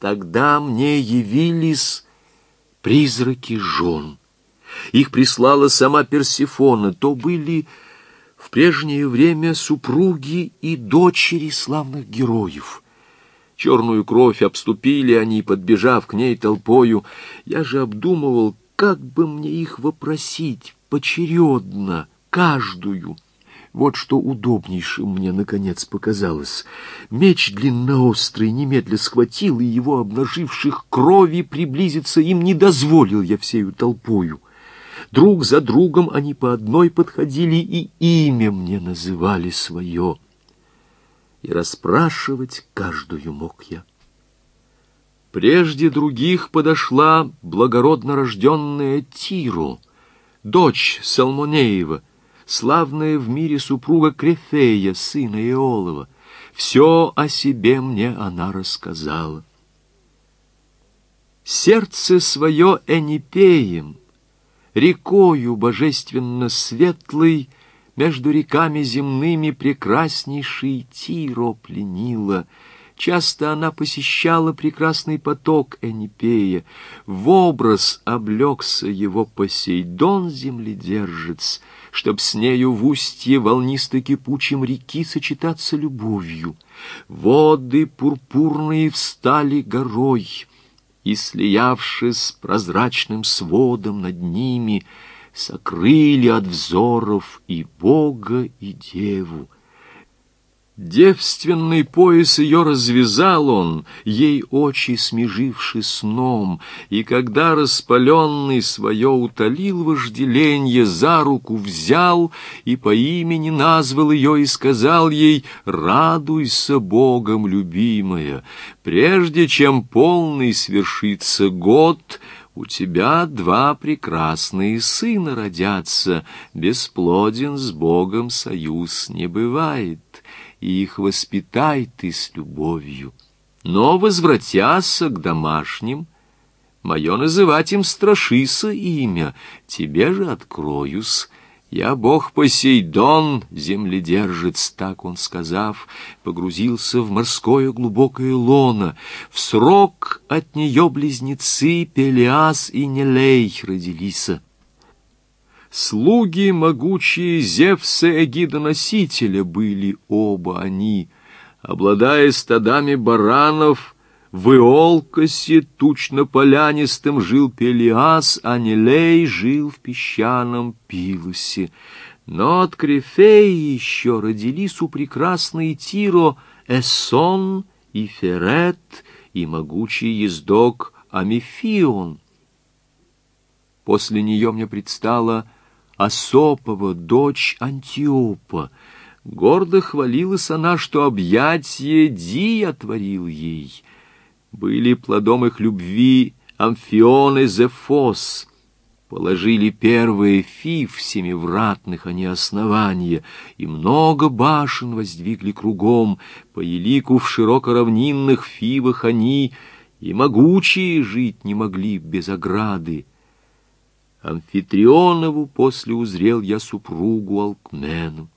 Тогда мне явились призраки жен. Их прислала сама Персифона. То были в прежнее время супруги и дочери славных героев. Черную кровь обступили они, подбежав к ней толпою. Я же обдумывал, как бы мне их вопросить поочередно, каждую — вот что удобнейшим мне, наконец, показалось. Меч длинноострый немедля схватил, и его обнаживших крови приблизиться им не дозволил я всею толпою. Друг за другом они по одной подходили, и имя мне называли свое. И расспрашивать каждую мог я. Прежде других подошла благородно рожденная Тиру, дочь Салмонеева, славная в мире супруга Крефея, сына Иолова. Все о себе мне она рассказала. Сердце свое Энипеем, рекою божественно светлой, между реками земными прекраснейший Тиро пленила — Часто она посещала прекрасный поток Энипея. В образ облегся его Посейдон, земледержец, чтоб с нею в устье волнисто-кипучим реки сочетаться любовью. Воды пурпурные встали горой, и, слиявшись прозрачным сводом над ними, сокрыли от взоров и Бога, и Деву. Девственный пояс ее развязал он, ей очи смеживши сном, и когда распаленный свое утолил вожделенье, за руку взял и по имени назвал ее и сказал ей «Радуйся Богом, любимая, прежде чем полный свершится год», у тебя два прекрасные сына родятся, бесплоден с Богом союз не бывает и их воспитай ты с любовью. Но, возвратяся к домашним, мое называть им страшися имя, тебе же откроюсь. Я бог Посейдон, земледержец, так он сказав, погрузился в морское глубокое лоно. В срок от нее близнецы Пелиас и Нелей родились. Слуги могучие Зевса Эгидоносителя были оба они, обладая стадами баранов, в Иолкосе тучно-полянистым жил Пелиас, а Нелей жил в песчаном Пилусе. Но от Крефеи еще родились у прекрасной Тиро Эсон и Ферет, и могучий ездок Амифион. После нее мне предстала Асопова, дочь Антиопа. Гордо хвалилась она, что объятие Ди отворил ей. Были плодом их любви Амфион и Зефос. Положили первые фив семивратных они основания, и много башен воздвигли кругом, по елику в широкоравнинных фивах они, и могучие жить не могли без ограды. Амфитрионову после узрел я супругу Алкмену,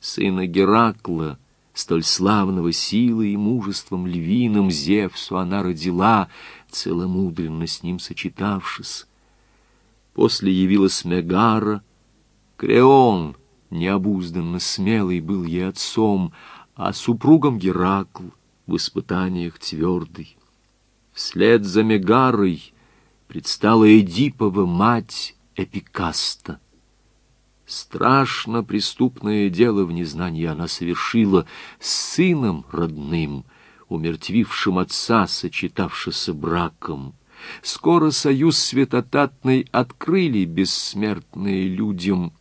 сына Геракла, столь славного силой и мужеством львиным Зевсу она родила, целомудренно с ним сочетавшись. После явилась Мегара, Креон, необузданно смелый был ей отцом, а супругом Геракл в испытаниях твердый. Вслед за Мегарой предстала Эдипова мать Эпикаста. Страшно преступное дело в незнании она совершила с сыном родным, умертвившим отца, сочетавшися браком. Скоро союз святотатный открыли бессмертные людям.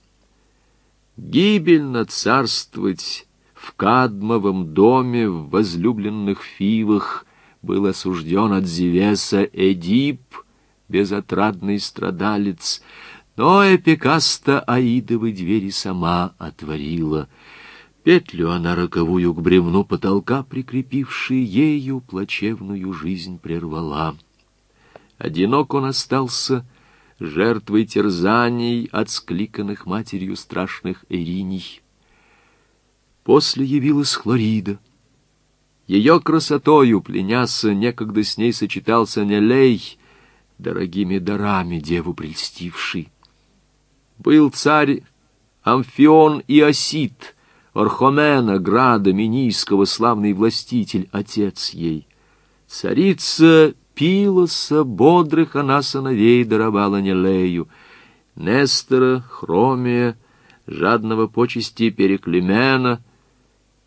Гибельно царствовать в Кадмовом доме в возлюбленных фивах был осужден от Зевеса Эдип — безотрадный страдалец, но Эпикаста Аидовы двери сама отворила. Петлю она роковую к бревну потолка, прикрепившей ею плачевную жизнь, прервала. Одинок он остался, жертвой терзаний, отскликанных матерью страшных Эриней. После явилась Хлорида. Ее красотою пленяся, некогда с ней сочетался Нелей, дорогими дарами деву прельстивший. Был царь Амфион и Осит, Орхомена, града Минийского, славный властитель, отец ей. Царица Пилоса, бодрых она сыновей даровала Нелею, Нестора, Хромия, жадного почести Переклемена —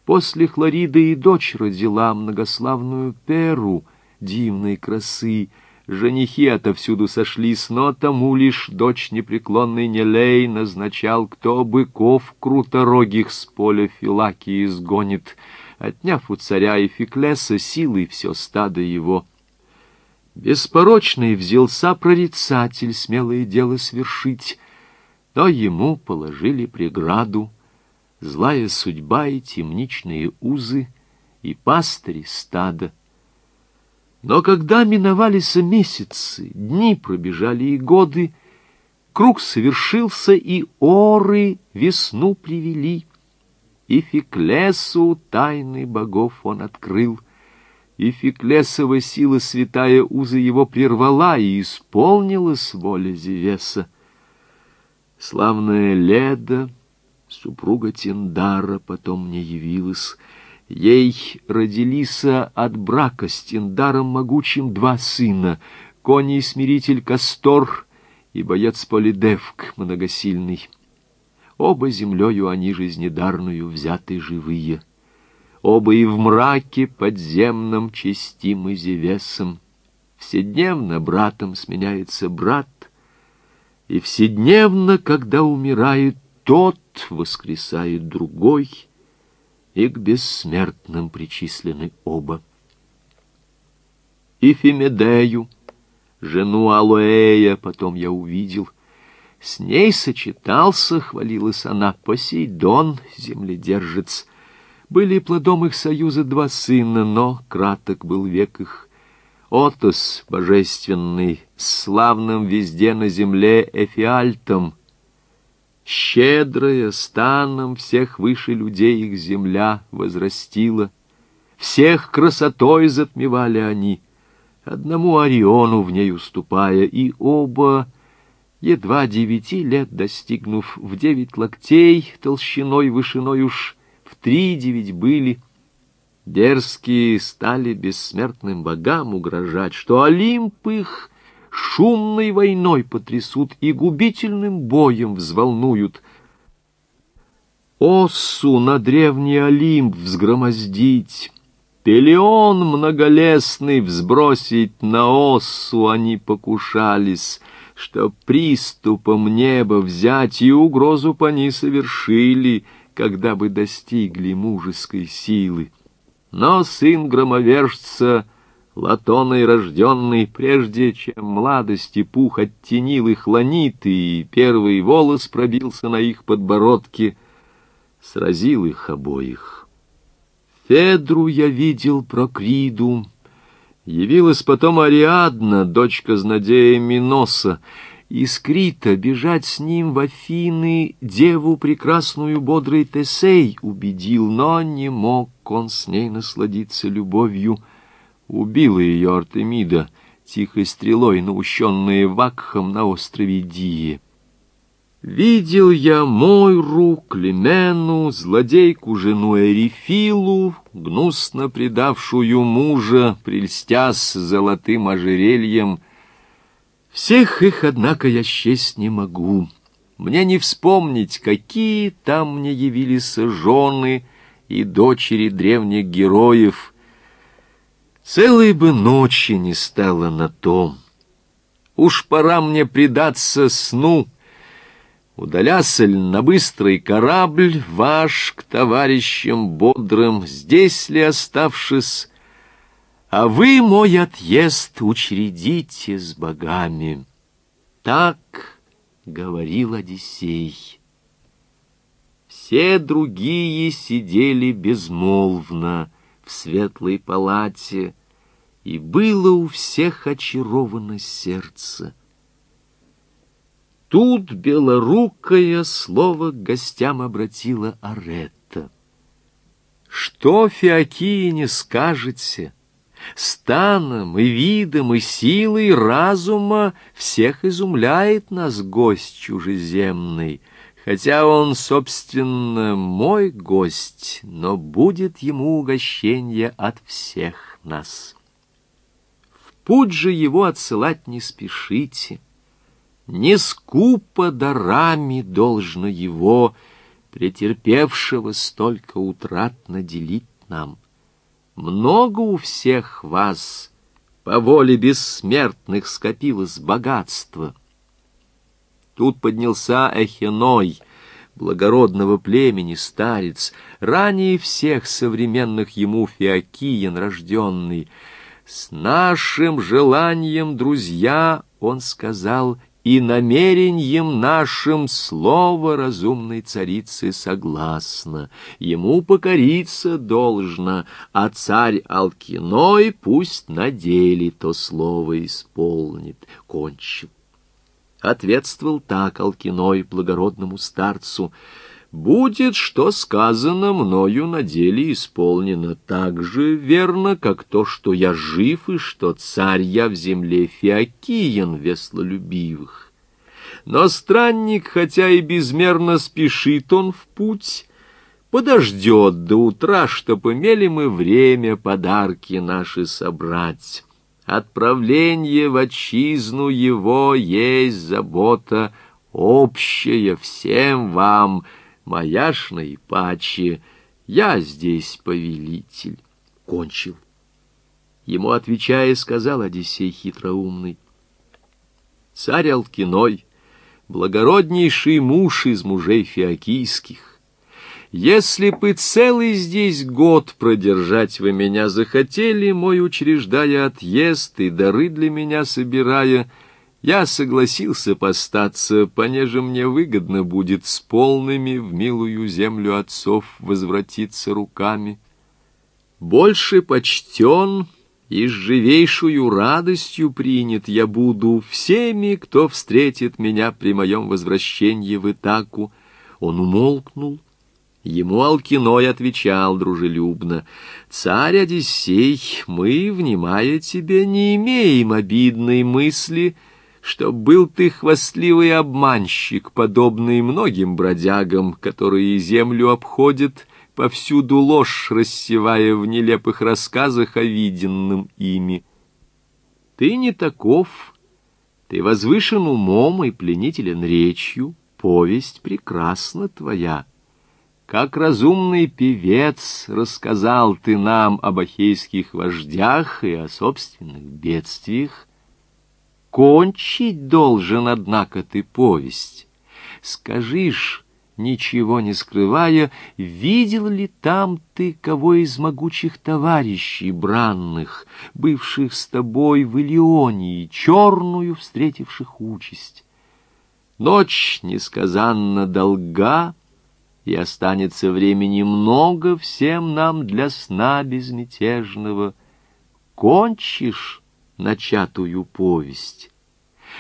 После Хлориды и дочь родила многославную Перу, дивной красы. Женихи отовсюду сошлись, но тому лишь дочь непреклонной Нелей назначал, кто быков круторогих с поля Филакии изгонит, отняв у царя и Феклеса силой все стадо его. Беспорочный взялся прорицатель смелое дело свершить, но ему положили преграду — злая судьба и темничные узы, и пастыри стада. Но когда миновались месяцы, дни пробежали и годы, круг совершился, и оры весну привели, и Феклесу тайны богов он открыл, и Феклесова сила святая узы его прервала, и исполнилась воля Зевеса. Славная Леда — Супруга Тиндара потом мне явилась. Ей родились от брака с Тиндаром могучим два сына, коней смиритель Кастор и боец Полидевк многосильный. Оба землею они жизнедарную взяты живые. Оба и в мраке подземном честимы Зевесом. Вседневно братом сменяется брат, и вседневно, когда умирает тот воскресает другой, и к бессмертным причислены оба. И Фемедею, жену Алоэя, потом я увидел. С ней сочетался, хвалилась она, Посейдон, земледержец. Были плодом их союза два сына, но краток был век их. Отос божественный, славным везде на земле Эфиальтом — Щедрая, станом всех выше людей их земля возрастила. Всех красотой затмевали они, одному Ориону в ней уступая, и оба, едва девяти лет достигнув, в девять локтей толщиной вышиной уж в три девять были, дерзкие стали бессмертным богам угрожать, что Олимп их шумной войной потрясут и губительным боем взволнуют. Оссу на древний Олимп взгромоздить, Пелеон многолесный взбросить на Оссу они покушались, Что приступом неба взять и угрозу по ней совершили, Когда бы достигли мужеской силы. Но сын громовержца — Латоной рожденный, прежде чем младости пух оттенил их ланит, и первый волос пробился на их подбородке, сразил их обоих. Федру я видел Прокриду, явилась потом Ариадна, дочка знадея Миноса, и Скрита бежать с ним в Афины деву прекрасную бодрый Тесей убедил, но не мог он с ней насладиться любовью — Убила ее Артемида, тихой стрелой, наущенная Вакхом на острове Дие. Видел я Мойру, Клемену, злодейку жену Эрифилу, гнусно предавшую мужа, прельстясь золотым ожерельем. Всех их, однако, я счесть не могу. Мне не вспомнить, какие там мне явились жены и дочери древних героев — Целой бы ночи не стало на том. Уж пора мне предаться сну. Удаляся ль на быстрый корабль ваш к товарищам бодрым, здесь ли оставшись, а вы мой отъезд учредите с богами. Так говорил Одиссей. Все другие сидели безмолвно, в светлой палате, и было у всех очаровано сердце. Тут белорукое слово к гостям обратила Аретта. Что Феокии не скажете? Станом и видом и силой разума всех изумляет нас гость чужеземный, хотя он, собственно, мой гость, но будет ему угощение от всех нас. В путь же его отсылать не спешите, не скупо дарами должно его — претерпевшего столько утрат наделить нам. Много у всех вас по воле бессмертных скопилось богатство. Тут поднялся Эхеной, благородного племени старец, ранее всех современных ему Феокиен рожденный. С нашим желанием, друзья, он сказал, и намерением нашим слово разумной царицы согласно. Ему покориться должно, а царь Алкиной пусть на деле то слово исполнит. Кончил. Ответствовал так Алкиной благородному старцу — будет, что сказано мною на деле исполнено так же верно, как то, что я жив и что царь я в земле Феокиен веслолюбивых. Но странник, хотя и безмерно спешит он в путь, подождет до утра, чтоб имели мы время подарки наши собрать. Отправление в отчизну его есть забота общая всем вам — и Пачи, я здесь повелитель. Кончил. Ему, отвечая, сказал Одиссей хитроумный. Царь Алкиной, благороднейший муж из мужей фиокийских, если бы целый здесь год продержать вы меня захотели, мой учреждая отъезд и дары для меня собирая, — я согласился постаться, понеже мне выгодно будет с полными в милую землю отцов возвратиться руками. Больше почтен и с живейшую радостью принят я буду всеми, кто встретит меня при моем возвращении в Итаку. Он умолкнул. Ему Алкиной отвечал дружелюбно, «Царь Одиссей, мы, внимая тебе, не имеем обидной мысли, — что был ты хвастливый обманщик, подобный многим бродягам, которые землю обходят, повсюду ложь рассевая в нелепых рассказах о виденном ими. Ты не таков, ты возвышен умом и пленителен речью, повесть прекрасна твоя. Как разумный певец рассказал ты нам об ахейских вождях и о собственных бедствиях, Кончить должен, однако, ты повесть. Скажишь, ничего не скрывая, видел ли там ты кого из могучих товарищей бранных, бывших с тобой в Илионии, черную встретивших участь? Ночь несказанно долга, и останется времени много всем нам для сна безмятежного. Кончишь начатую повесть.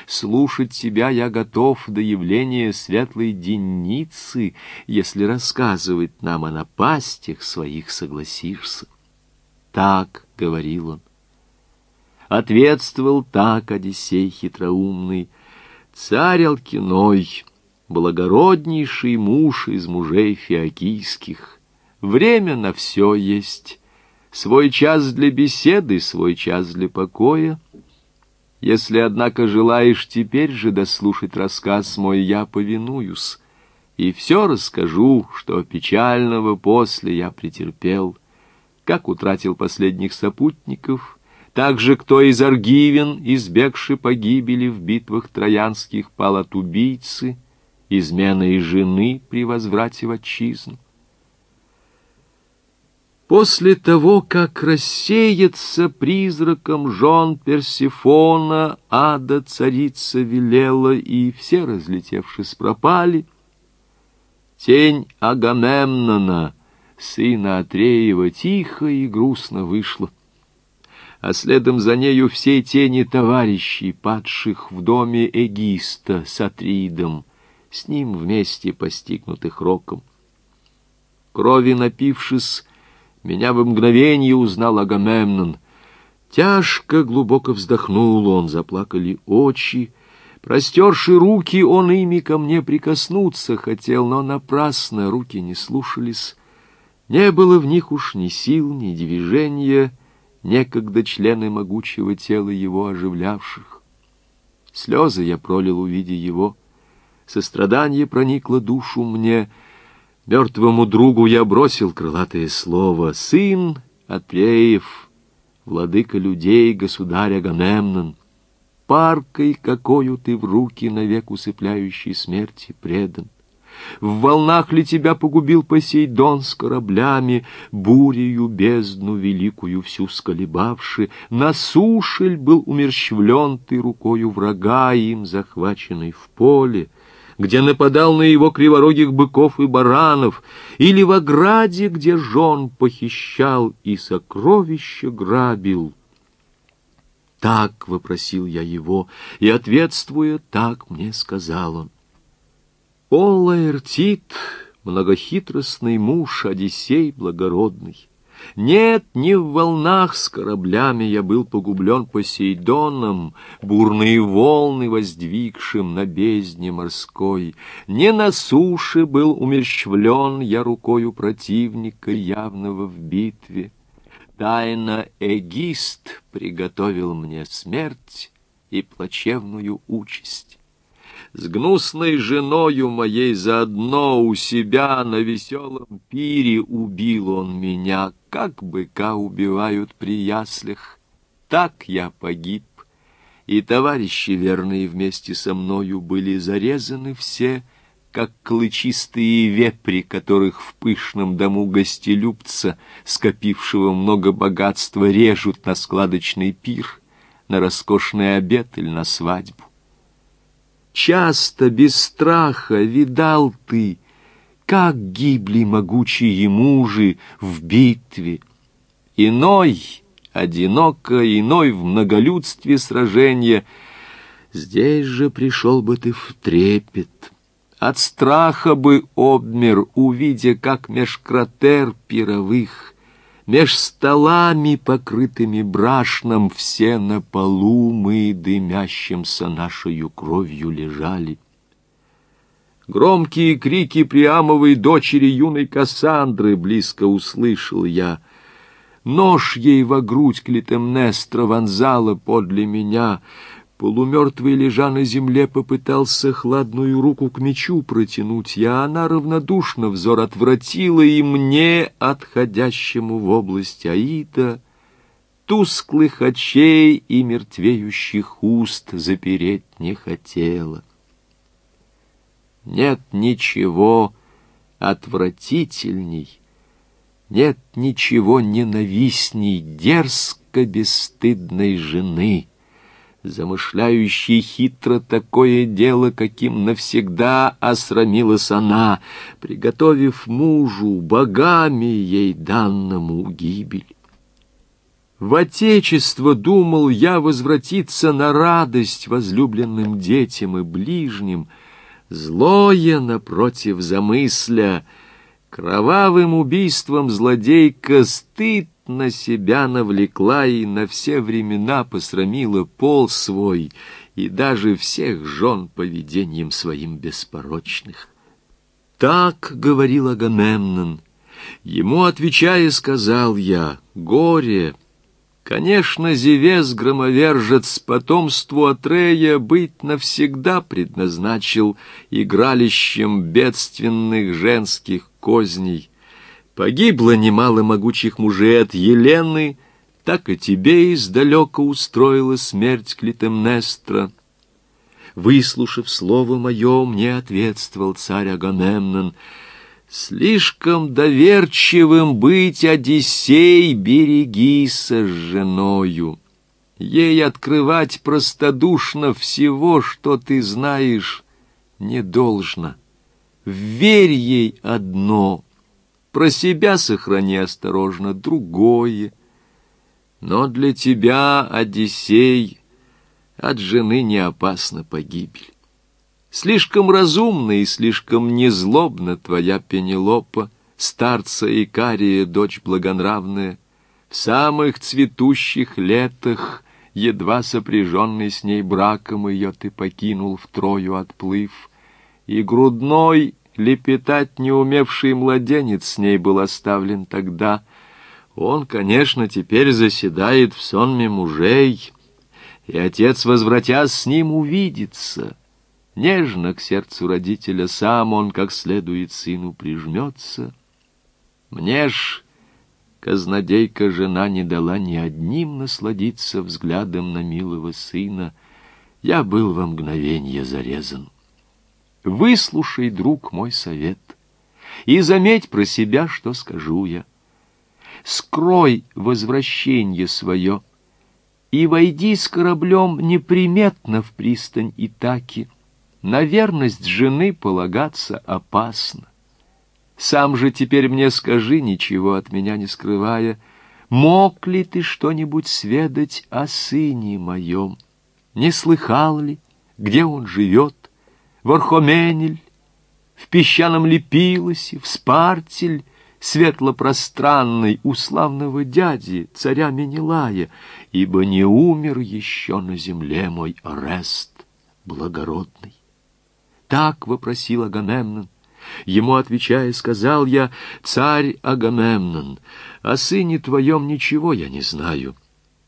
Слушать тебя я готов до явления светлой денницы, если рассказывать нам о напастях своих согласишься. Так, — говорил он. Ответствовал так Одиссей хитроумный, царь Алкиной, благороднейший муж из мужей фиокийских. Время на все есть, свой час для беседы, свой час для покоя. Если, однако, желаешь теперь же дослушать рассказ мой, я повинуюсь, и все расскажу, что печального после я претерпел, как утратил последних сопутников, так же, кто из Аргивен, избегши погибели в битвах троянских, пал от убийцы, измены и жены при возврате в отчизну. После того, как рассеется призраком жен Персифона, ада царица велела, и все, разлетевшись, пропали, тень Агамемнона, сына Атреева, тихо и грустно вышла, а следом за нею все тени товарищей, падших в доме Эгиста с Атридом, с ним вместе постигнутых роком. Крови напившись, Меня в мгновение узнал Агамемнон. Тяжко, глубоко вздохнул он, заплакали очи. Простерши руки, он ими ко мне прикоснуться хотел, но напрасно руки не слушались. Не было в них уж ни сил, ни движения, некогда члены могучего тела его оживлявших. Слезы я пролил, увидя его. Сострадание проникло душу мне. Мертвому другу я бросил крылатое слово. Сын Атлеев, владыка людей, государь Агамемнон, паркой, какою ты в руки навек усыпляющей смерти предан. В волнах ли тебя погубил Посейдон с кораблями, Бурею бездну великую всю сколебавши? На суше ль был умерщвлен ты рукою врага, им захваченный в поле? Где нападал на его криворогих быков и баранов, или в ограде, где жен похищал и сокровища грабил. Так вопросил я его, и, ответствуя, так мне сказал он. О, Лаэртит, многохитростный муж, Одиссей благородный! Нет, не в волнах с кораблями я был погублен Посейдоном, бурные волны воздвигшим на бездне морской. Не на суше был умерщвлен я рукою противника, явного в битве. Тайно эгист приготовил мне смерть и плачевную участь с гнусной женою моей заодно у себя на веселом пире убил он меня, как быка убивают при яслях. Так я погиб, и товарищи верные вместе со мною были зарезаны все, как клычистые вепри, которых в пышном дому гостелюбца, скопившего много богатства, режут на складочный пир, на роскошный обед или на свадьбу. Часто, без страха, видал ты, как гибли могучие мужи в битве. Иной, одиноко, иной в многолюдстве сражения. Здесь же пришел бы ты в трепет. От страха бы обмер, увидя, как меж кратер пировых Меж столами, покрытыми брашном, Все на полу мы, дымящимся нашою кровью, лежали. Громкие крики Приамовой дочери юной Кассандры близко услышал я. Нож ей во грудь Клитемнестра вонзала подле меня — Полумертвый, лежа на земле, попытался хладную руку к мечу протянуть я, она равнодушно взор отвратила и мне, отходящему в область Аида, тусклых очей и мертвеющих уст запереть не хотела. Нет ничего отвратительней, нет ничего ненавистней дерзко бесстыдной жены — замышляющий хитро такое дело, каким навсегда осрамилась она, приготовив мужу, богами ей данному гибель. В отечество думал я возвратиться на радость возлюбленным детям и ближним, злое напротив замысля, кровавым убийством злодейка стыд на себя навлекла и на все времена посрамила пол свой и даже всех жен поведением своим беспорочных. Так говорил Агамемнон. Ему, отвечая, сказал я, «Горе, Конечно, Зевес, громовержец, потомству Атрея быть навсегда предназначил игралищем бедственных женских козней. Погибло немало могучих мужей от Елены, так и тебе издалека устроила смерть Клитемнестра. Выслушав слово мое, мне ответствовал царь Агамемнон, «Слишком доверчивым быть, Одиссей, берегися с женою. Ей открывать простодушно всего, что ты знаешь, не должно. Верь ей одно — про себя сохрани осторожно другое. Но для тебя, Одиссей, от жены не опасна погибель. Слишком разумна и слишком незлобна твоя Пенелопа, старца Икария, дочь благонравная, в самых цветущих летах, едва сопряженный с ней браком, ее ты покинул в Трою отплыв, и грудной лепетать не умевший младенец с ней был оставлен тогда. Он, конечно, теперь заседает в сонме мужей, и отец, возвратясь с ним, увидится. Нежно к сердцу родителя сам он, как следует, сыну прижмется. Мне ж казнодейка жена не дала ни одним насладиться взглядом на милого сына. Я был во мгновенье зарезан. Выслушай, друг, мой совет, и заметь про себя, что скажу я. Скрой возвращение свое и войди с кораблем неприметно в пристань Итаки. На верность жены полагаться опасно. Сам же теперь мне скажи, ничего от меня не скрывая, мог ли ты что-нибудь сведать о сыне моем? Не слыхал ли, где он живет? В Архоменель, в песчаном Лепилосе, в Спартель, светлопространной у славного дяди, царя Менелая, ибо не умер еще на земле мой Орест благородный. Так вопросил Агамемнон. Ему, отвечая, сказал я, «Царь Агамемнон, о сыне твоем ничего я не знаю.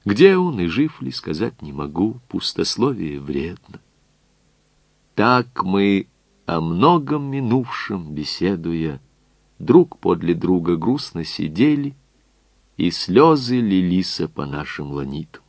Где он и жив ли, сказать не могу, пустословие вредно. Так мы о многом минувшем беседуя, Друг подле друга грустно сидели, И слезы лились по нашим ланитам.